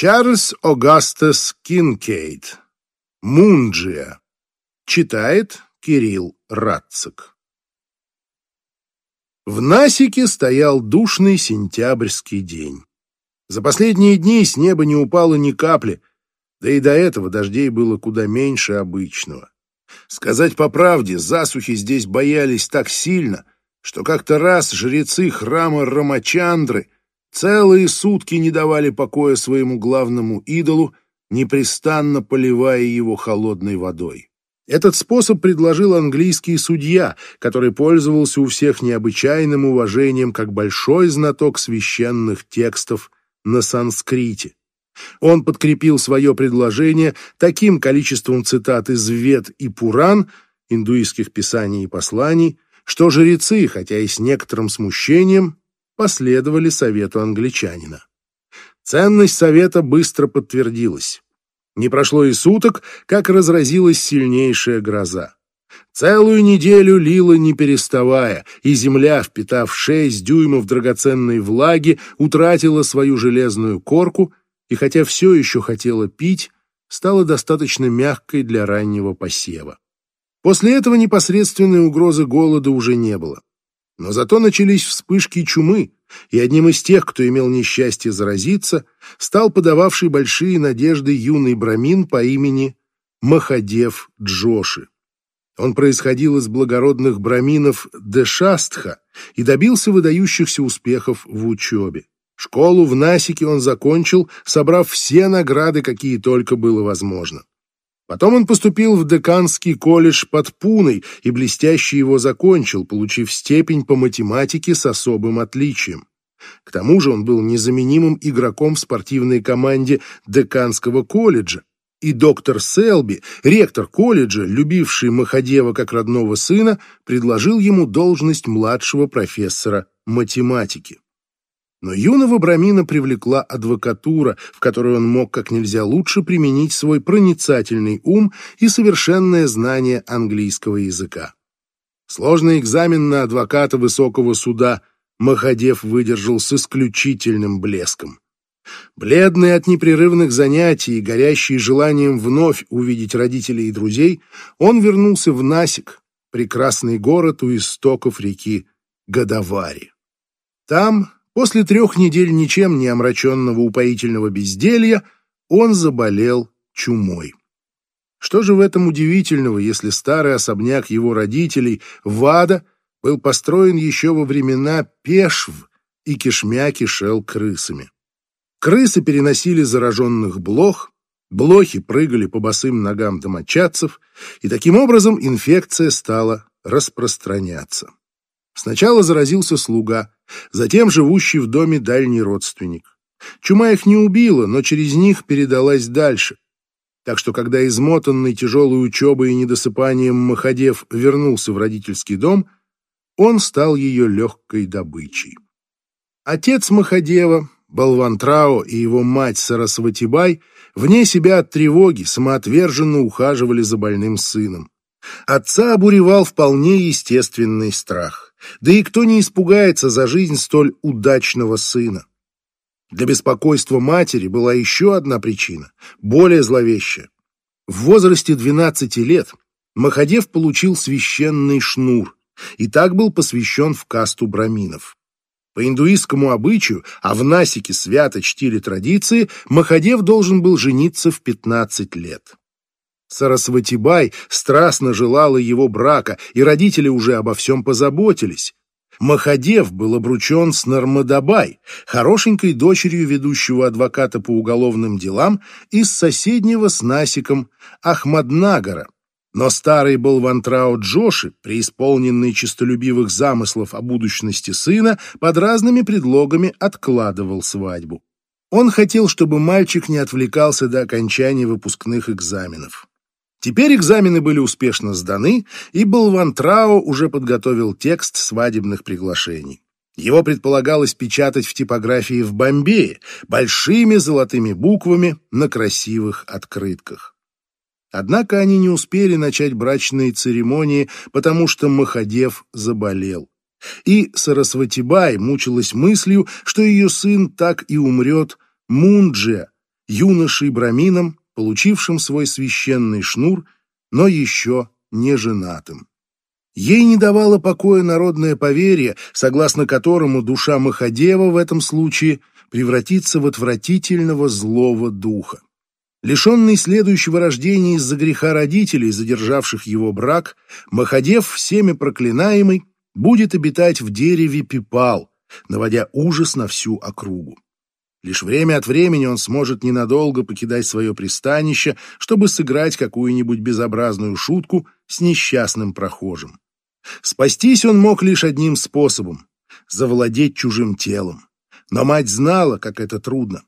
Чарльз Огастес Кинкейд. Мунджия. Читает Кирилл Радцик. В Насике стоял душный сентябрьский день. За последние дни с неба не упало ни капли, да и до этого дождей было куда меньше обычного. Сказать по правде, засухи здесь боялись так сильно, что как-то раз жрецы храма Рамачандры целые сутки не давали покоя своему главному идолу, непрестанно поливая его холодной водой. Этот способ предложил английский судья, который пользовался у всех необычайным уважением как большой знаток священных текстов на санскрите. Он подкрепил свое предложение таким количеством цитат из Вед и Пуран, индуистских писаний и посланий, что жрецы, хотя и с некоторым смущением, последовали совету англичанина. Ценность совета быстро подтвердилась. Не прошло и суток, как разразилась сильнейшая гроза. Целую неделю лила не переставая, и земля, впитав шесть дюймов драгоценной влаги, утратила свою железную корку и, хотя все еще хотела пить, стала достаточно мягкой для раннего посева. После этого непосредственной угрозы голода уже не было. Но зато начались вспышки чумы, и одним из тех, кто имел несчастье заразиться, стал подававший большие надежды юный брамин по имени Махадев Джоши. Он происходил из благородных браминов Дешастха и добился выдающихся успехов в учебе. Школу в Насике он закончил, собрав все награды, какие только было возможно. Потом он поступил в деканский колледж под Пуной и блестяще его закончил, получив степень по математике с особым отличием. К тому же он был незаменимым игроком в спортивной команде деканского колледжа, и доктор Селби, ректор колледжа, любивший Махадева как родного сына, предложил ему должность младшего профессора математики. Но юного Брамина привлекла адвокатура, в которой он мог как нельзя лучше применить свой проницательный ум и совершенное знание английского языка. Сложный экзамен на адвоката высокого суда Махадев выдержал с исключительным блеском. Бледный от непрерывных занятий и горящий желанием вновь увидеть родителей и друзей, он вернулся в Насик, прекрасный город у истоков реки Гадавари. Там После трех недель ничем не омраченного упоительного безделья он заболел чумой. Что же в этом удивительного, если старый особняк его родителей, Вада, был построен еще во времена Пешв и кишмя кишел крысами? Крысы переносили зараженных блох, блохи прыгали по босым ногам домочадцев, и таким образом инфекция стала распространяться. Сначала заразился слуга, затем живущий в доме дальний родственник. Чума их не убила, но через них передалась дальше. Так что, когда измотанный тяжелой учебой и недосыпанием Махадев вернулся в родительский дом, он стал ее легкой добычей. Отец Махадева, Балвантрао и его мать Сарасватибай вне себя от тревоги самоотверженно ухаживали за больным сыном. Отца обуревал вполне естественный страх. Да и кто не испугается за жизнь столь удачного сына? Для беспокойства матери была еще одна причина, более зловещая. В возрасте 12 лет Махадев получил священный шнур и так был посвящен в касту браминов. По индуистскому обычаю, а в Насике свято чтили традиции, Махадев должен был жениться в 15 лет. Сарасватибай страстно желала его брака, и родители уже обо всем позаботились. Махадев был обручен с Нармадабай, хорошенькой дочерью ведущего адвоката по уголовным делам из соседнего с Насиком Ахмаднагара. Но старый Балвантрау Джоши, преисполненный честолюбивых замыслов о будущности сына, под разными предлогами откладывал свадьбу. Он хотел, чтобы мальчик не отвлекался до окончания выпускных экзаменов. Теперь экзамены были успешно сданы, и Балвантрау уже подготовил текст свадебных приглашений. Его предполагалось печатать в типографии в Бомбее большими золотыми буквами на красивых открытках. Однако они не успели начать брачные церемонии, потому что Махадев заболел. И Сарасватибай мучилась мыслью, что ее сын так и умрет Мунджия, юношей Брамином, получившим свой священный шнур, но еще не женатым. Ей не давало покоя народное поверье, согласно которому душа Махадева в этом случае превратится в отвратительного злого духа. Лишенный следующего рождения из-за греха родителей, задержавших его брак, Махадев, всеми проклинаемый, будет обитать в дереве пипал, наводя ужас на всю округу. Лишь время от времени он сможет ненадолго покидать свое пристанище, чтобы сыграть какую-нибудь безобразную шутку с несчастным прохожим. Спастись он мог лишь одним способом — завладеть чужим телом. Но мать знала, как это трудно.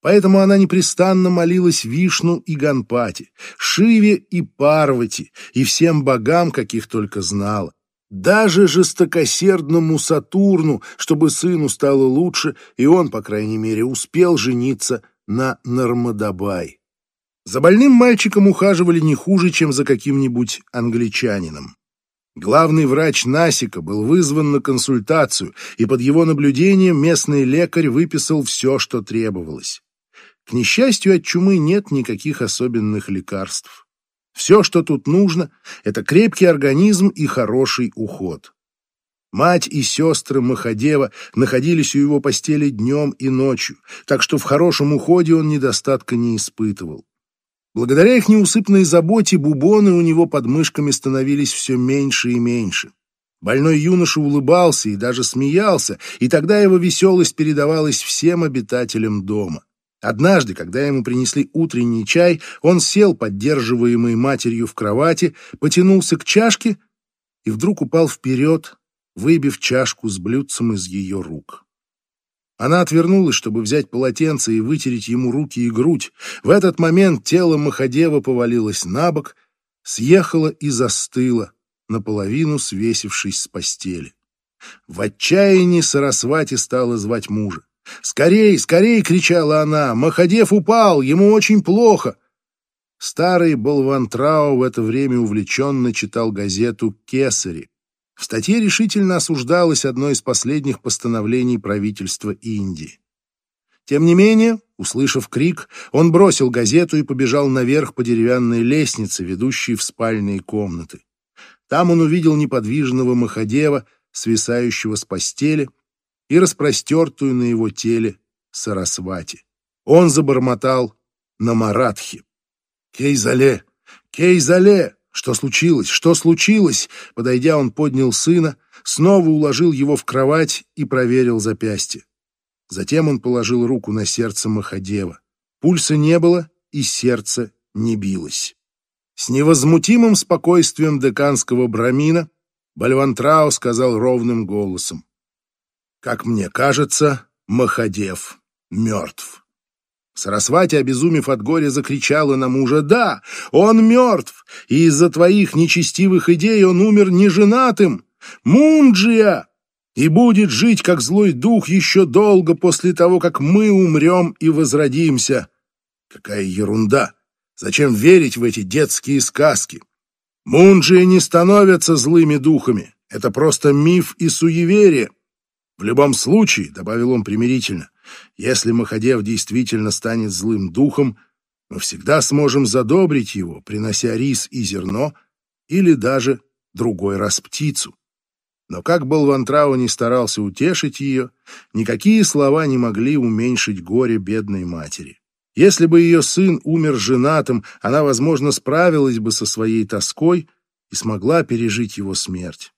Поэтому она непрестанно молилась Вишну и Ганпати, Шиве и Парвати и всем богам, каких только знала. Даже жестокосердному Сатурну, чтобы сыну стало лучше, и он, по крайней мере, успел жениться на Нармадабай. За больным мальчиком ухаживали не хуже, чем за каким-нибудь англичанином. Главный врач Насика был вызван на консультацию, и под его наблюдением местный лекарь выписал все, что требовалось. К несчастью, от чумы нет никаких особенных лекарств. Все, что тут нужно, это крепкий организм и хороший уход. Мать и сестры Махадева находились у его постели днем и ночью, так что в хорошем уходе он недостатка не испытывал. Благодаря их неусыпной заботе бубоны у него под мышками становились все меньше и меньше. Больной юноша улыбался и даже смеялся, и тогда его веселость передавалась всем обитателям дома. Однажды, когда ему принесли утренний чай, он сел, поддерживаемый матерью в кровати, потянулся к чашке и вдруг упал вперед, выбив чашку с блюдцем из ее рук. Она отвернулась, чтобы взять полотенце и вытереть ему руки и грудь. В этот момент тело Махадева повалилось на бок, съехало и застыло, наполовину свесившись с постели. В отчаянии Сарасвати стала звать мужа. «Скорей, скорей!» — кричала она. «Махадев упал! Ему очень плохо!» Старый Болвантрау в это время увлеченно читал газету «Кесари», в статье решительно осуждалось одно из последних постановлений правительства Индии. Тем не менее, услышав крик, он бросил газету и побежал наверх по деревянной лестнице, ведущей в спальные комнаты. Там он увидел неподвижного Махадева, свисающего с постели, и распростертую на его теле Сарасвати. Он забормотал на маратхи. «Кейзале! Кейзале!» Что случилось? Что случилось? Подойдя, он поднял сына, снова уложил его в кровать и проверил запястье. Затем он положил руку на сердце Махадева. Пульса не было, и сердце не билось. С невозмутимым спокойствием деканского брамина Бальвантрау сказал ровным голосом. «Как мне кажется, Махадев мертв». Сарасвати, обезумев от горя, закричала на мужа, «Да, он мертв, и из-за твоих нечестивых идей он умер неженатым! Мунджия! И будет жить, как злой дух, еще долго после того, как мы умрем и возродимся!» Какая ерунда! Зачем верить в эти детские сказки? Мунджия не становятся злыми духами. Это просто миф и суеверие. В любом случае, — добавил он примирительно, если Махадев действительно станет злым духом, мы всегда сможем задобрить его, принося рис и зерно, или даже другой раз птицу. Но как Балвантрау не старался утешить ее, никакие слова не могли уменьшить горе бедной матери. Если бы ее сын умер женатым, она, возможно, справилась бы со своей тоской и смогла пережить его смерть.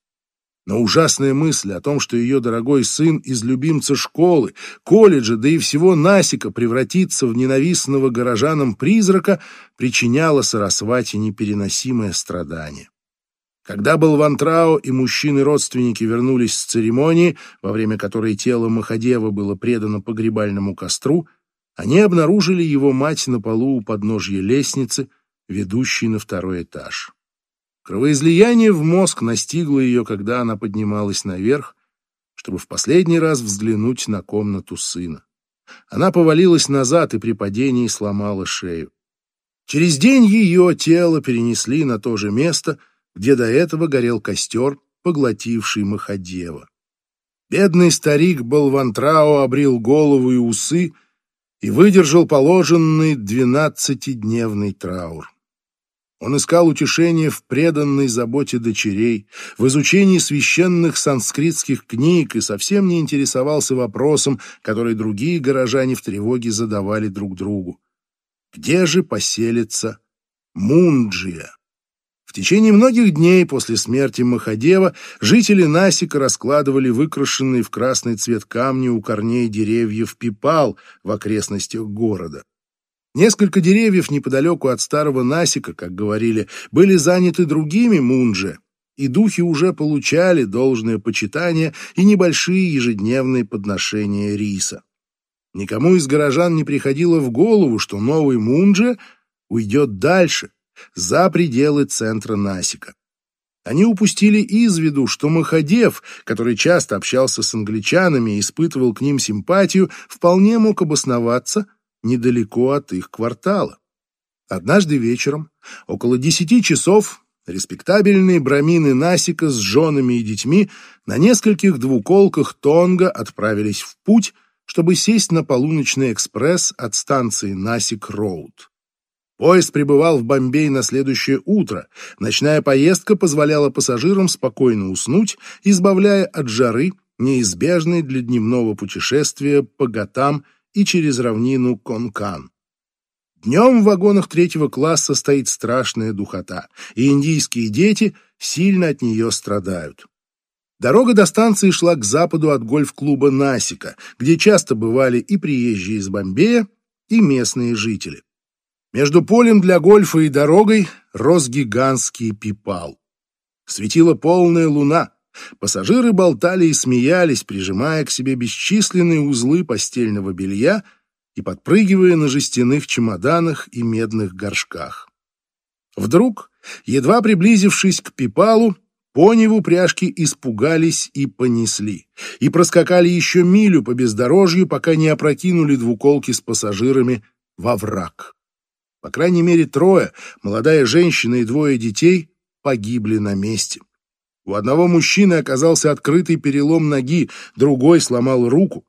Но ужасная мысль о том, что ее дорогой сын из любимца школы, колледжа, да и всего Насика превратится в ненавистного горожанам призрака, причиняла Сарасвати непереносимое страдание. Когда был Вантрау и мужчины-родственники вернулись с церемонии, во время которой тело Махадева было предано погребальному костру, они обнаружили его мать на полу у подножья лестницы, ведущей на второй этаж. Кровоизлияние в мозг настигло ее, когда она поднималась наверх, чтобы в последний раз взглянуть на комнату сына. Она повалилась назад и при падении сломала шею. Через день ее тело перенесли на то же место, где до этого горел костер, поглотивший Махадева. Бедный старик Балвантрао обрил голову и усы и выдержал положенный двенадцатидневный траур. Он искал утешение в преданной заботе дочерей, в изучении священных санскритских книг и совсем не интересовался вопросом, который другие горожане в тревоге задавали друг другу. Где же поселится Мунджия? В течение многих дней после смерти Махадева жители Насика раскладывали выкрашенные в красный цвет камни у корней деревьев пипал в окрестностях города. Несколько деревьев неподалеку от старого Насика, как говорили, были заняты другими мунджи, и духи уже получали должное почитание и небольшие ежедневные подношения риса. Никому из горожан не приходило в голову, что новый мунджи уйдет дальше, за пределы центра Насика. Они упустили из виду, что Махадев, который часто общался с англичанами и испытывал к ним симпатию, вполне мог обосноваться – недалеко от их квартала. Однажды вечером, около десяти часов, респектабельные брамины Насика с женами и детьми на нескольких двуколках Тонга отправились в путь, чтобы сесть на полуночный экспресс от станции Насик-Роуд. Поезд прибывал в Бомбей на следующее утро. Ночная поездка позволяла пассажирам спокойно уснуть, избавляя от жары, неизбежной для дневного путешествия по Гатам и через равнину Конкан. Днем в вагонах третьего класса стоит страшная духота, и индийские дети сильно от нее страдают. Дорога до станции шла к западу от гольф-клуба Насика, где часто бывали и приезжие из Бомбея, и местные жители. Между полем для гольфа и дорогой рос гигантский пипал. Светила полная луна, Пассажиры болтали и смеялись, прижимая к себе бесчисленные узлы постельного белья и подпрыгивая на жестяных чемоданах и медных горшках. Вдруг, едва приблизившись к Пипалу, пони в упряжке испугались и понесли, и проскакали еще милю по бездорожью, пока не опрокинули двуколки с пассажирами во враг. По крайней мере, трое, молодая женщина и двое детей, погибли на месте. У одного мужчины оказался открытый перелом ноги, другой сломал руку.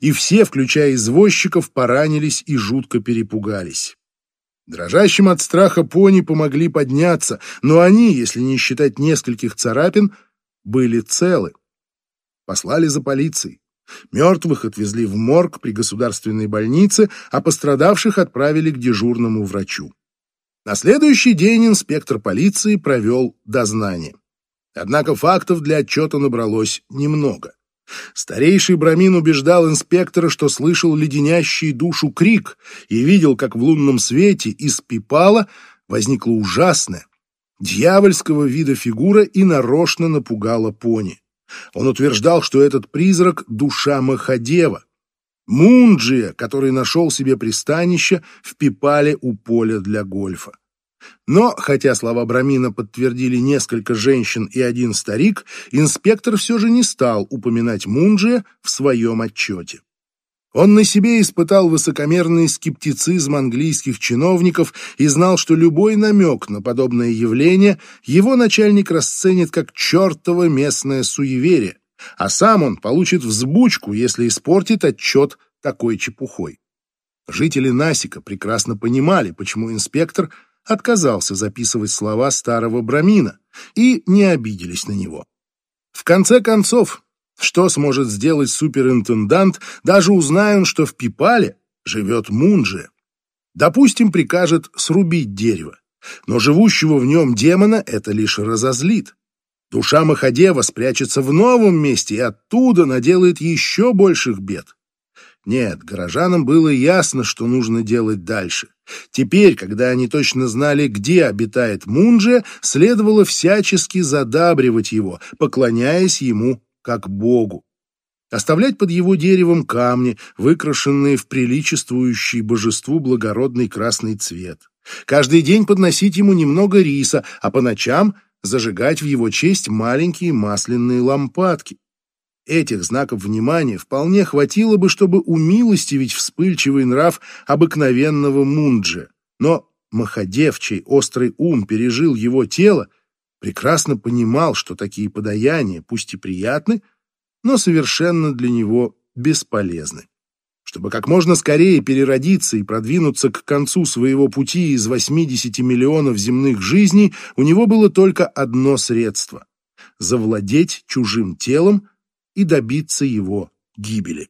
И все, включая извозчиков, поранились и жутко перепугались. Дрожащим от страха пони помогли подняться, но они, если не считать нескольких царапин, были целы. Послали за полицией. Мертвых отвезли в морг при государственной больнице, а пострадавших отправили к дежурному врачу. На следующий день инспектор полиции провел дознание. Однако фактов для отчета набралось немного. Старейший Брамин убеждал инспектора, что слышал леденящий душу крик и видел, как в лунном свете из пипала возникла ужасная, дьявольского вида фигура и нарочно напугала пони. Он утверждал, что этот призрак — душа Махадева, Мунджия, который нашел себе пристанище в пипале у поля для гольфа. Но, хотя слова Брамина подтвердили несколько женщин и один старик, инспектор все же не стал упоминать Мунджия в своем отчете. Он на себе испытал высокомерный скептицизм английских чиновников и знал, что любой намек на подобное явление его начальник расценит как чертово местное суеверие, а сам он получит взбучку, если испортит отчет такой чепухой. Жители Насика прекрасно понимали, почему инспектор – отказался записывать слова старого Брамина и не обиделись на него. В конце концов, что сможет сделать суперинтендант, даже узная он, что в Пипале живет Мунджи? Допустим, прикажет срубить дерево, но живущего в нем демона это лишь разозлит. Душа Махадева спрячется в новом месте и оттуда наделает еще больших бед. Нет, горожанам было ясно, что нужно делать дальше. Теперь, когда они точно знали, где обитает Мунджи, следовало всячески задабривать его, поклоняясь ему как богу. Оставлять под его деревом камни, выкрашенные в приличествующий божеству благородный красный цвет. Каждый день подносить ему немного риса, а по ночам зажигать в его честь маленькие масляные лампадки. Этих знаков внимания вполне хватило бы, чтобы умилостивить вспыльчивый нрав обыкновенного Мунджи. Но Махадев, чей острый ум пережил его тело, прекрасно понимал, что такие подаяния, пусть и приятны, но совершенно для него бесполезны. Чтобы как можно скорее переродиться и продвинуться к концу своего пути из 80 миллионов земных жизней, у него было только одно средство — завладеть чужим телом и добиться его гибели.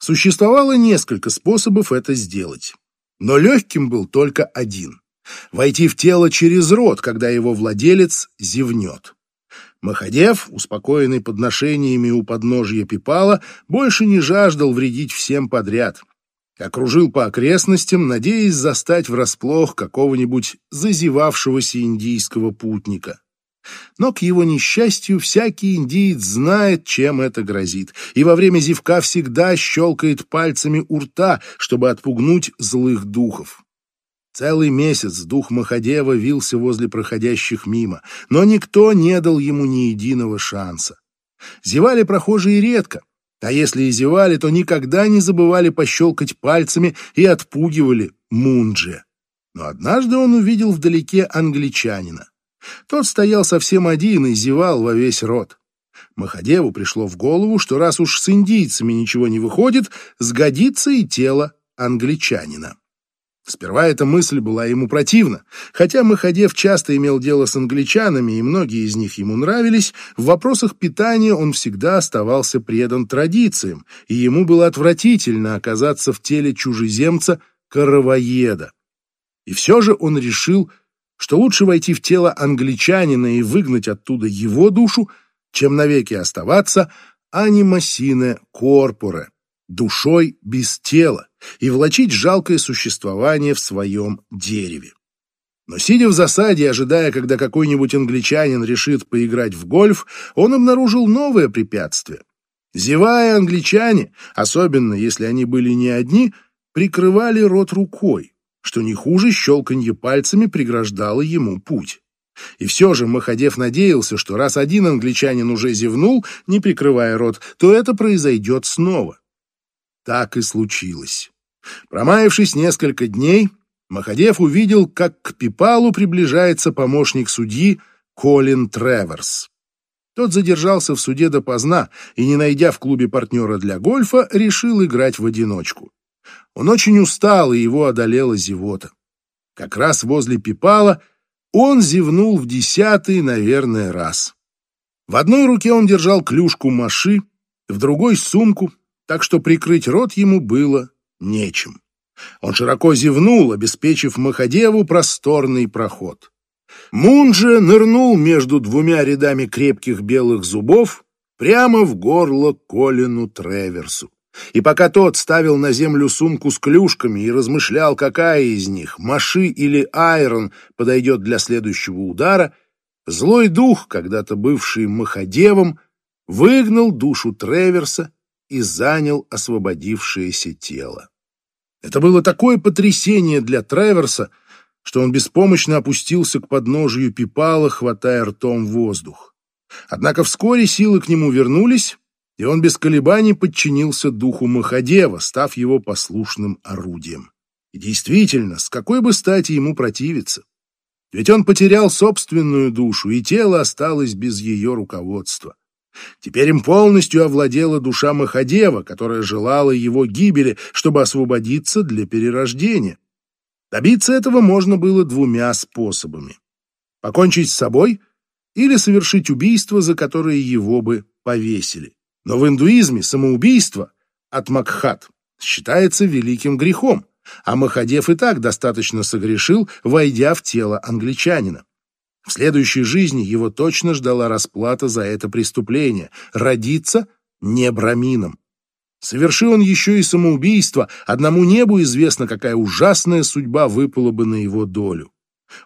Существовало несколько способов это сделать, но легким был только один — войти в тело через рот, когда его владелец зевнет. Махадев, успокоенный подношениями у подножья Пипала, больше не жаждал вредить всем подряд. Окружил по окрестностям, надеясь застать врасплох какого-нибудь зазевавшегося индийского путника. Но, к его несчастью, всякий индиец знает, чем это грозит, и во время зевка всегда щелкает пальцами у рта, чтобы отпугнуть злых духов. Целый месяц дух Махадева вился возле проходящих мимо, но никто не дал ему ни единого шанса. Зевали прохожие редко, а если и зевали, то никогда не забывали пощелкать пальцами и отпугивали Мунджи. Но однажды он увидел вдалеке англичанина. Тот стоял совсем один и зевал во весь рот. Махадеву пришло в голову, что раз уж с индийцами ничего не выходит, сгодится и тело англичанина. Сперва эта мысль была ему противна. Хотя Махадев часто имел дело с англичанами, и многие из них ему нравились, в вопросах питания он всегда оставался предан традициям, и ему было отвратительно оказаться в теле чужеземца-каравоеда. И все же он решил, что лучше войти в тело англичанина и выгнать оттуда его душу, чем навеки оставаться анимасине корпоре, душой без тела, и влачить жалкое существование в своем дереве. Но сидя в засаде, ожидая, когда какой-нибудь англичанин решит поиграть в гольф, он обнаружил новое препятствие. Зевая англичане, особенно если они были не одни, прикрывали рот рукой, что не хуже щелканье пальцами преграждало ему путь. И все же Махадев надеялся, что раз один англичанин уже зевнул, не прикрывая рот, то это произойдет снова. Так и случилось. Промаявшись несколько дней, Махадев увидел, как к Пипалу приближается помощник судьи Колин Треверс. Тот задержался в суде допоздна и, не найдя в клубе партнера для гольфа, решил играть в одиночку. Он очень устал, и его одолела зевота. Как раз возле Пипала он зевнул в десятый, наверное, раз. В одной руке он держал клюшку маши, в другой — сумку, так что прикрыть рот ему было нечем. Он широко зевнул, обеспечив Махадеву просторный проход. Мунджа нырнул между двумя рядами крепких белых зубов прямо в горло Колину Треверсу. И пока тот ставил на землю сумку с клюшками и размышлял, какая из них, Маши или Айрон, подойдет для следующего удара, злой дух, когда-то бывший Махадевом, выгнал душу Треверса и занял освободившееся тело. Это было такое потрясение для Треверса, что он беспомощно опустился к подножию пипала, хватая ртом воздух. Однако вскоре силы к нему вернулись, и он без колебаний подчинился духу Махадева, став его послушным орудием. И действительно, с какой бы стати ему противиться? Ведь он потерял собственную душу, и тело осталось без ее руководства. Теперь им полностью овладела душа Махадева, которая желала его гибели, чтобы освободиться для перерождения. Добиться этого можно было двумя способами. Покончить с собой или совершить убийство, за которое его бы повесили. Но в индуизме самоубийство от Макхат считается великим грехом, а Махадев и так достаточно согрешил, войдя в тело англичанина. В следующей жизни его точно ждала расплата за это преступление — родиться не брамином. Совершил он еще и самоубийство, одному небу известно, какая ужасная судьба выпала бы на его долю.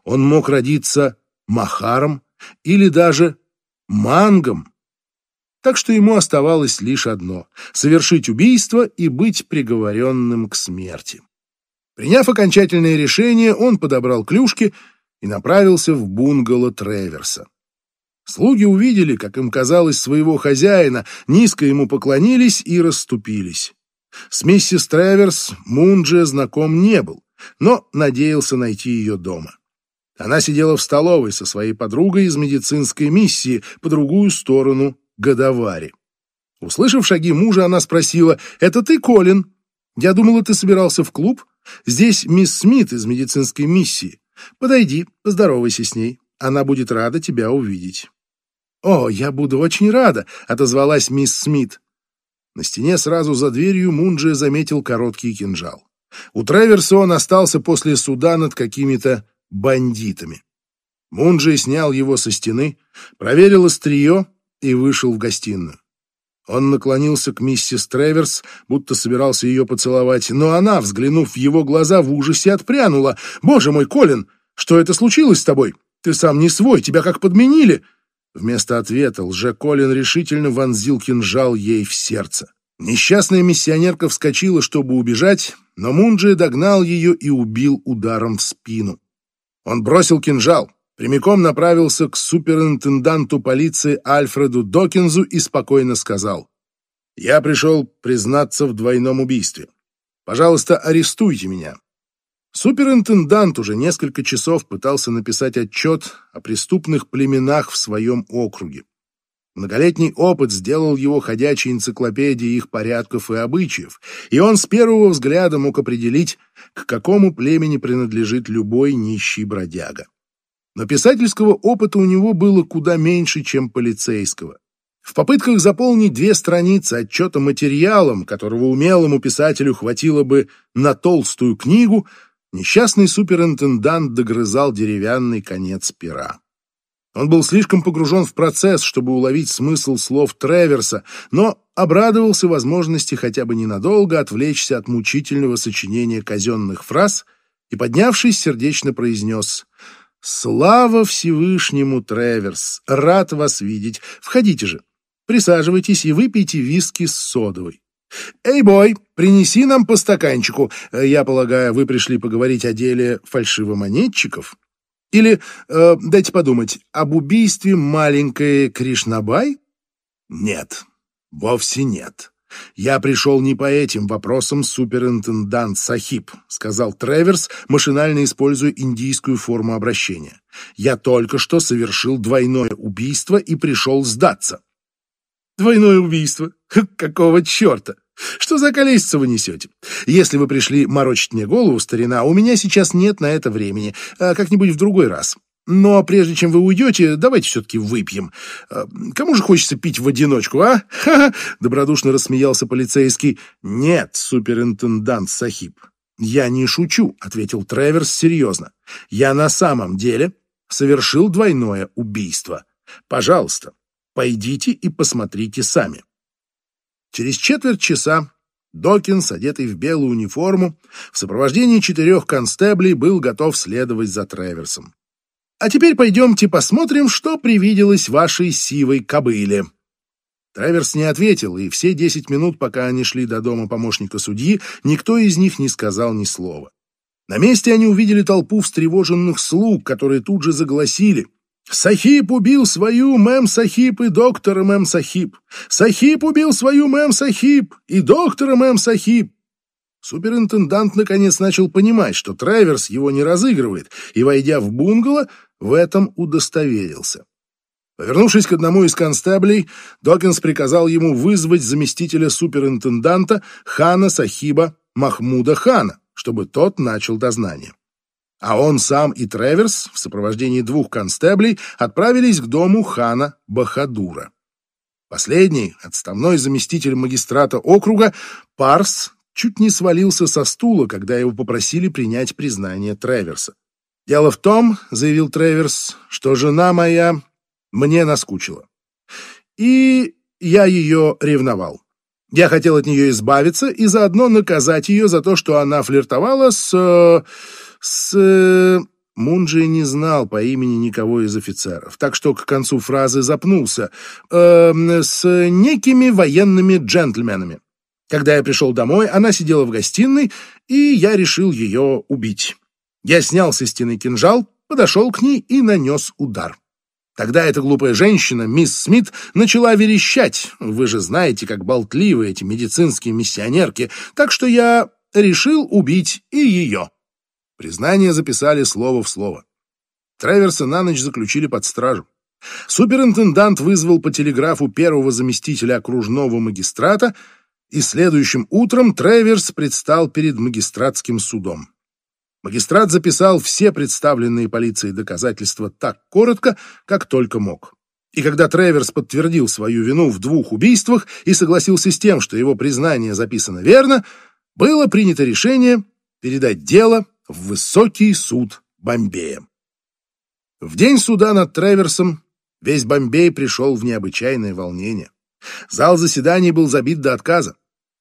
Он мог родиться махаром или даже мангом. Так что ему оставалось лишь одно — совершить убийство и быть приговоренным к смерти. Приняв окончательное решение, он подобрал клюшки — и направился в бунгало Треверса. Слуги увидели, как им казалось, своего хозяина, низко ему поклонились и расступились. С миссис Треверс Мунджи знаком не был, но надеялся найти ее дома. Она сидела в столовой со своей подругой из медицинской миссии по другую сторону Годовари. Услышав шаги мужа, она спросила, «Это ты, Колин?» Я думала, ты собирался в клуб. Здесь мисс Смит из медицинской миссии. Подойди, поздоровайся с ней. Она будет рада тебя увидеть». «О, я буду очень рада», — отозвалась мисс Смит. На стене сразу за дверью Мунджи заметил короткий кинжал. У Треверса он остался после суда над какими-то бандитами. Мунджи снял его со стены, проверил острие и вышел в гостиную. Он наклонился к миссис Треверс, будто собирался ее поцеловать, но она, взглянув в его глаза, в ужасе отпрянула. «Боже мой, Колин, что это случилось с тобой? Ты сам не свой, тебя как подменили!» Вместо ответа лже-Колин решительно вонзил кинжал ей в сердце. Несчастная миссионерка вскочила, чтобы убежать, но Мунджи догнал ее и убил ударом в спину. Он бросил кинжал, прямиком направился к суперинтенданту полиции Альфреду Докинзу и спокойно сказал, «Я пришел признаться в двойном убийстве. Пожалуйста, арестуйте меня. Суперинтендант уже несколько часов пытался написать отчет о преступных племенах в своем округе. Многолетний опыт сделал его ходячей энциклопедией их порядков и обычаев, и он с первого взгляда мог определить, к какому племени принадлежит любой нищий бродяга. Но писательского опыта у него было куда меньше, чем полицейского. В попытках заполнить две страницы отчета материалом, которого умелому писателю хватило бы на толстую книгу, Несчастный суперинтендант догрызал деревянный конец пера. Он был слишком погружен в процесс, чтобы уловить смысл слов Треверса, но обрадовался возможности хотя бы ненадолго отвлечься от мучительного сочинения казенных фраз и, поднявшись, сердечно произнес «Слава Всевышнему, Треверс! Рад вас видеть! Входите же! Присаживайтесь и выпейте виски с содовой. «Эй, бой, принеси нам по стаканчику. Я полагаю, вы пришли поговорить о деле фальшивомонетчиков? Или, э, дайте подумать, об убийстве маленькой Кришнабай? Нет, вовсе нет. Я пришел не по этим вопросам, суперинтендант Сахиб», сказал Треверс, машинально используя индийскую форму обращения. «Я только что совершил двойное убийство и пришел сдаться». «Двойное убийство? Какого черта? Что за колесица вы несете? Если вы пришли морочить мне голову, старина, у меня сейчас нет на это времени. А как-нибудь в другой раз. Но прежде чем вы уйдете, давайте все-таки выпьем. А, кому же хочется пить в одиночку, а? Ха-ха! Добродушно рассмеялся полицейский. Нет, суперинтендант Сахиб. Я не шучу, ответил Треверс серьезно. Я на самом деле совершил двойное убийство. Пожалуйста, пойдите и посмотрите сами. Через четверть часа Докинс, одетый в белую униформу, в сопровождении четырех констеблей был готов следовать за Треверсом. «А теперь пойдемте посмотрим, что привиделось вашей сивой кобыле». Треверс не ответил, и все десять минут, пока они шли до дома помощника судьи, никто из них не сказал ни слова. На месте они увидели толпу встревоженных слуг, которые тут же загласили — Сахиб убил свою мэм Сахиб и доктора мэм Сахиб. Сахиб убил свою мэм Сахиб и доктора мэм Сахиб. Суперинтендант наконец начал понимать, что Траверс его не разыгрывает, и, войдя в бунгало, в этом удостоверился. Повернувшись к одному из констеблей, Докинс приказал ему вызвать заместителя суперинтенданта хана Сахиба Махмуда хана, чтобы тот начал дознание а он сам и Треверс в сопровождении двух констеблей отправились к дому хана Бахадура. Последний, отставной заместитель магистрата округа, Парс, чуть не свалился со стула, когда его попросили принять признание Треверса. «Дело в том, — заявил Треверс, — что жена моя мне наскучила. И я ее ревновал. Я хотел от нее избавиться и заодно наказать ее за то, что она флиртовала с... С... Мунджи не знал по имени никого из офицеров, так что к концу фразы запнулся. Э, с некими военными джентльменами. Когда я пришел домой, она сидела в гостиной, и я решил ее убить. Я снял со стены кинжал, подошел к ней и нанес удар. Тогда эта глупая женщина, мисс Смит, начала верещать. Вы же знаете, как болтливы эти медицинские миссионерки, так что я решил убить и ее. Признание записали слово в слово. Треверса на ночь заключили под стражу. Суперинтендант вызвал по телеграфу первого заместителя окружного магистрата, и следующим утром Треверс предстал перед магистратским судом. Магистрат записал все представленные полицией доказательства так коротко, как только мог. И когда Треверс подтвердил свою вину в двух убийствах и согласился с тем, что его признание записано верно, было принято решение передать дело в высокий суд Бомбея. В день суда над Треверсом весь Бомбей пришел в необычайное волнение. Зал заседаний был забит до отказа.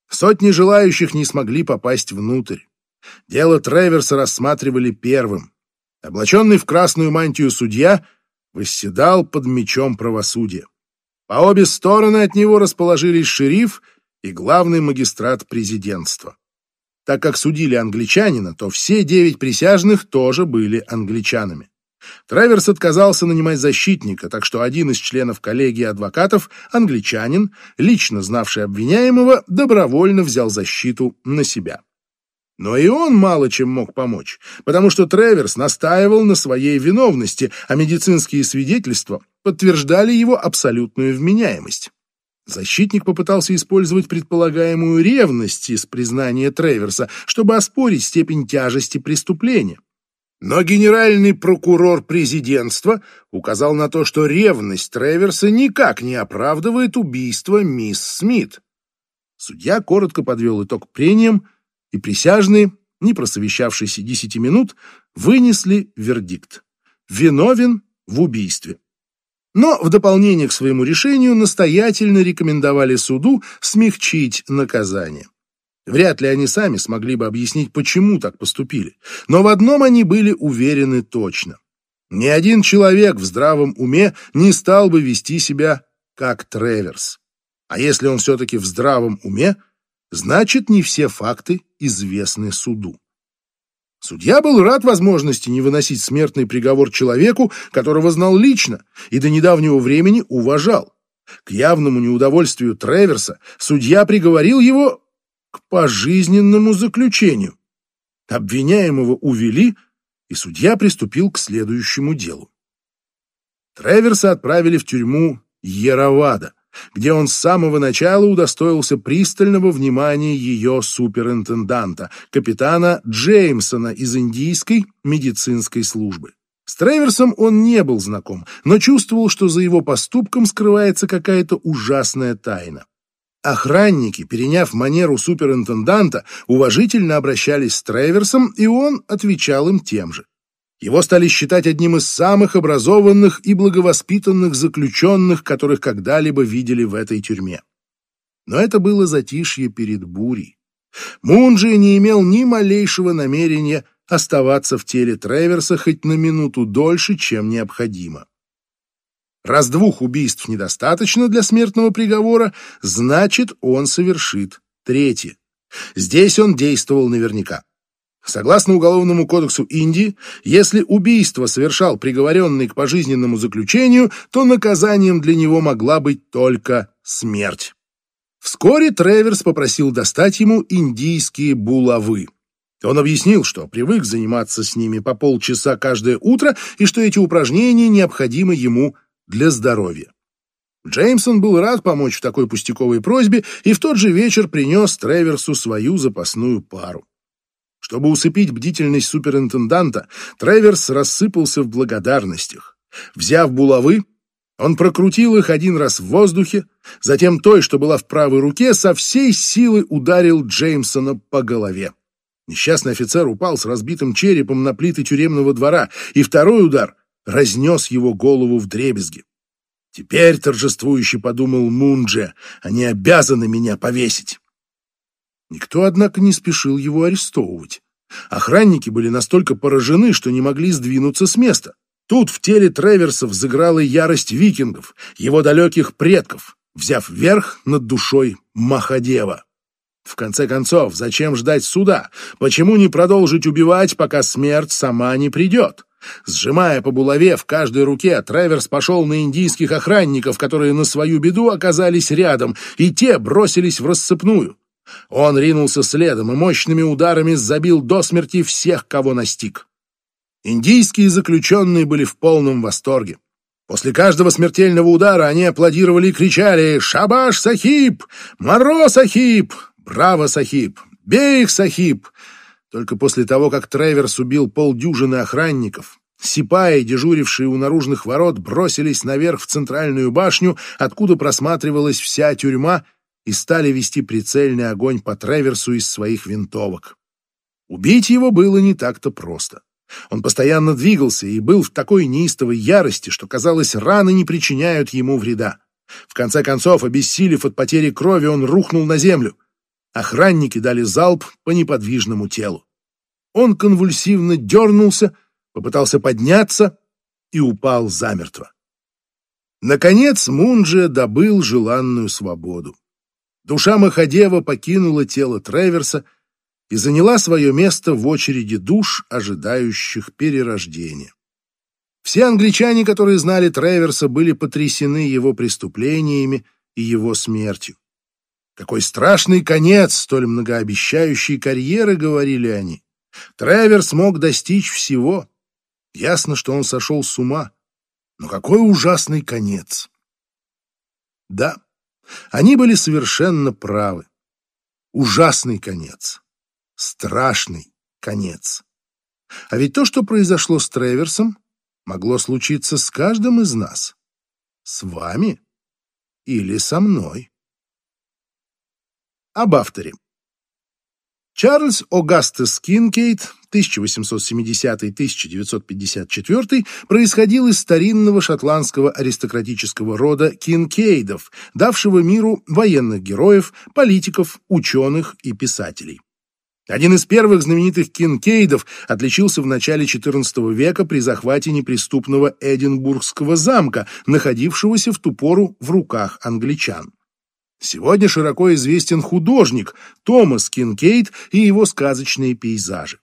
Сотни желающих не смогли попасть внутрь. Дело Треверса рассматривали первым. Облаченный в красную мантию судья восседал под мечом правосудия. По обе стороны от него расположились шериф и главный магистрат президентства. Так как судили англичанина, то все девять присяжных тоже были англичанами. Треверс отказался нанимать защитника, так что один из членов коллегии адвокатов, англичанин, лично знавший обвиняемого, добровольно взял защиту на себя. Но и он мало чем мог помочь, потому что Треверс настаивал на своей виновности, а медицинские свидетельства подтверждали его абсолютную вменяемость. Защитник попытался использовать предполагаемую ревность из признания Треверса, чтобы оспорить степень тяжести преступления. Но генеральный прокурор президентства указал на то, что ревность Треверса никак не оправдывает убийство мисс Смит. Судья коротко подвел итог прениям, и присяжные, не просовещавшиеся десяти минут, вынесли вердикт. Виновен в убийстве. Но в дополнение к своему решению настоятельно рекомендовали суду смягчить наказание. Вряд ли они сами смогли бы объяснить, почему так поступили. Но в одном они были уверены точно. Ни один человек в здравом уме не стал бы вести себя как Треверс. А если он все-таки в здравом уме, значит, не все факты известны суду. Судья был рад возможности не выносить смертный приговор человеку, которого знал лично и до недавнего времени уважал. К явному неудовольствию Треверса судья приговорил его к пожизненному заключению. Обвиняемого увели, и судья приступил к следующему делу. Треверса отправили в тюрьму Яровада, где он с самого начала удостоился пристального внимания ее суперинтенданта, капитана Джеймсона из индийской медицинской службы. С Треверсом он не был знаком, но чувствовал, что за его поступком скрывается какая-то ужасная тайна. Охранники, переняв манеру суперинтенданта, уважительно обращались с Треверсом, и он отвечал им тем же. Его стали считать одним из самых образованных и благовоспитанных заключенных, которых когда-либо видели в этой тюрьме. Но это было затишье перед бурей. Мунджи не имел ни малейшего намерения оставаться в теле Треверса хоть на минуту дольше, чем необходимо. Раз двух убийств недостаточно для смертного приговора, значит, он совершит третье. Здесь он действовал наверняка. Согласно Уголовному кодексу Индии, если убийство совершал приговоренный к пожизненному заключению, то наказанием для него могла быть только смерть. Вскоре Треверс попросил достать ему индийские булавы. Он объяснил, что привык заниматься с ними по полчаса каждое утро и что эти упражнения необходимы ему для здоровья. Джеймсон был рад помочь в такой пустяковой просьбе и в тот же вечер принес Треверсу свою запасную пару. Чтобы усыпить бдительность суперинтенданта, Треверс рассыпался в благодарностях. Взяв булавы, он прокрутил их один раз в воздухе, затем той, что была в правой руке, со всей силы ударил Джеймсона по голове. Несчастный офицер упал с разбитым черепом на плиты тюремного двора, и второй удар разнес его голову в дребезги. Теперь торжествующе подумал Мунже, они обязаны меня повесить. Никто, однако, не спешил его арестовывать. Охранники были настолько поражены, что не могли сдвинуться с места. Тут в теле Треверса взыграла ярость викингов, его далеких предков, взяв верх над душой Махадева. В конце концов, зачем ждать суда? Почему не продолжить убивать, пока смерть сама не придет? Сжимая по булаве в каждой руке, Треверс пошел на индийских охранников, которые на свою беду оказались рядом, и те бросились в рассыпную. Он ринулся следом и мощными ударами забил до смерти всех, кого настиг. Индийские заключенные были в полном восторге. После каждого смертельного удара они аплодировали и кричали «Шабаш, Сахиб! Маро, Сахиб! Браво, Сахиб! Бей их, Сахиб!» Только после того, как Треверс убил полдюжины охранников, Сипаи, дежурившие у наружных ворот, бросились наверх в центральную башню, откуда просматривалась вся тюрьма, и стали вести прицельный огонь по Треверсу из своих винтовок. Убить его было не так-то просто. Он постоянно двигался и был в такой неистовой ярости, что, казалось, раны не причиняют ему вреда. В конце концов, обессилев от потери крови, он рухнул на землю. Охранники дали залп по неподвижному телу. Он конвульсивно дернулся, попытался подняться и упал замертво. Наконец Мунджи добыл желанную свободу. Душа Махадева покинула тело Треверса и заняла свое место в очереди душ, ожидающих перерождения. Все англичане, которые знали Треверса, были потрясены его преступлениями и его смертью. Какой страшный конец столь многообещающей карьеры, говорили они. Треверс мог достичь всего. Ясно, что он сошел с ума. Но какой ужасный конец! Да, они были совершенно правы. Ужасный конец. Страшный конец. А ведь то, что произошло с Треверсом, могло случиться с каждым из нас. С вами или со мной. Об авторе. Чарльз Огастес Кинкейд 1870-1954 происходил из старинного шотландского аристократического рода Кинкейдов, давшего миру военных героев, политиков, ученых и писателей. Один из первых знаменитых кинкейдов отличился в начале XIV века при захвате неприступного Эдинбургского замка, находившегося в ту пору в руках англичан. Сегодня широко известен художник Томас Кинкейд и его сказочные пейзажи.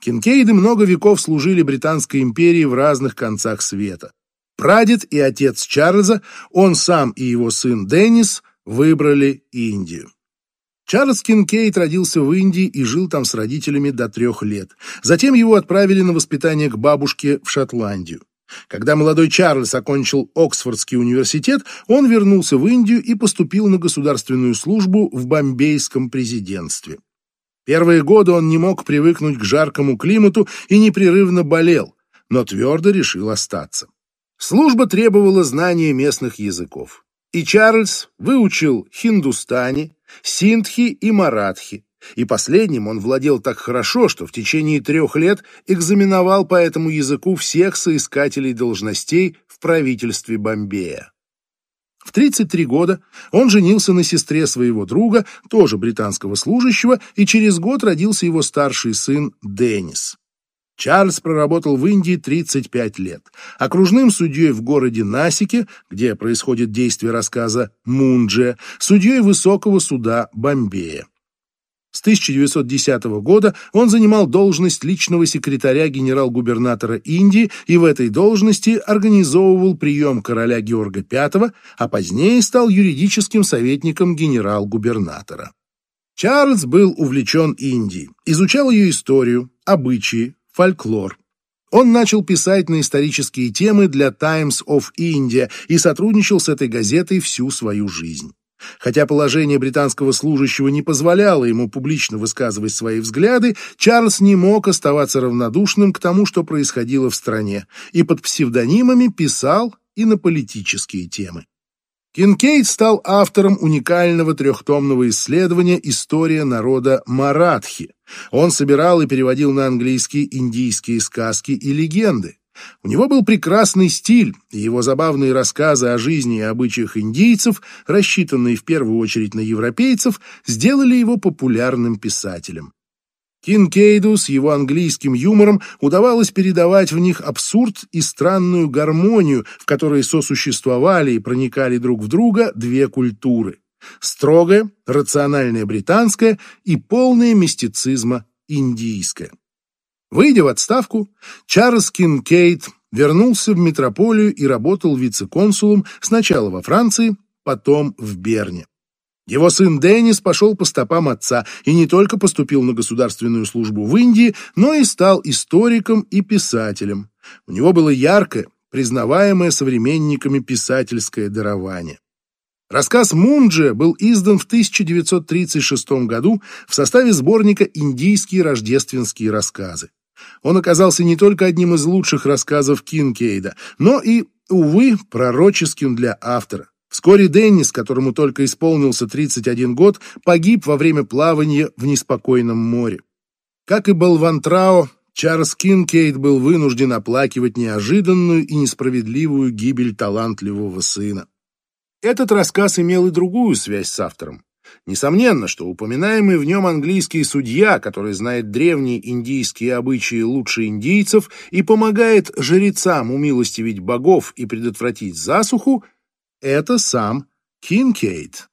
Кинкейды много веков служили Британской империи в разных концах света. Прадед и отец Чарльза, он сам и его сын Деннис выбрали Индию. Чарльз Кинкейд родился в Индии и жил там с родителями до трех лет. Затем его отправили на воспитание к бабушке в Шотландию. Когда молодой Чарльз окончил Оксфордский университет, он вернулся в Индию и поступил на государственную службу в бомбейском президентстве. Первые годы он не мог привыкнуть к жаркому климату и непрерывно болел, но твердо решил остаться. Служба требовала знания местных языков, и Чарльз выучил хиндустани, синдхи и маратхи, и последним он владел так хорошо, что в течение трех лет экзаменовал по этому языку всех соискателей должностей в правительстве Бомбея. В 33 года он женился на сестре своего друга, тоже британского служащего, и через год родился его старший сын Деннис. Чарльз проработал в Индии 35 лет. Окружным судьей в городе Насике, где происходит действие рассказа Мундже, судьей высокого суда Бомбея. С 1910 года он занимал должность личного секретаря генерал-губернатора Индии и в этой должности организовывал прием короля Георга V, а позднее стал юридическим советником генерал-губернатора. Чарльз был увлечен Индией, изучал ее историю, обычаи, фольклор. Он начал писать на исторические темы для Times of India и сотрудничал с этой газетой всю свою жизнь. Хотя положение британского служащего не позволяло ему публично высказывать свои взгляды, Чарльз не мог оставаться равнодушным к тому, что происходило в стране, и под псевдонимами писал и на политические темы. Кинкейд стал автором уникального трехтомного исследования «История народа Маратхи». Он собирал и переводил на английский индийские сказки и легенды. У него был прекрасный стиль, и его забавные рассказы о жизни и обычаях индийцев, рассчитанные в первую очередь на европейцев, сделали его популярным писателем. Кинкейду с его английским юмором удавалось передавать в них абсурд и странную гармонию, в которой сосуществовали и проникали друг в друга две культуры – строгая, рациональная британская и полная мистицизма индийская. Выйдя в отставку, Чарльз Кинкейд вернулся в метрополию и работал вице-консулом сначала во Франции, потом в Берне. Его сын Деннис пошел по стопам отца и не только поступил на государственную службу в Индии, но и стал историком и писателем. У него было яркое, признаваемое современниками писательское дарование. Рассказ Мунджи был издан в 1936 году в составе сборника «Индийские рождественские рассказы». Он оказался не только одним из лучших рассказов Кинкейда, но и, увы, пророческим для автора. Вскоре Деннис, которому только исполнился 31 год, погиб во время плавания в неспокойном море. Как и Балвантрау, Чарльз Кинкейд был вынужден оплакивать неожиданную и несправедливую гибель талантливого сына. Этот рассказ имел и другую связь с автором. Несомненно, что упоминаемый в нем английский судья, который знает древние индийские обычаи лучше индийцев и помогает жрецам умилостивить богов и предотвратить засуху, это сам Кинкейд.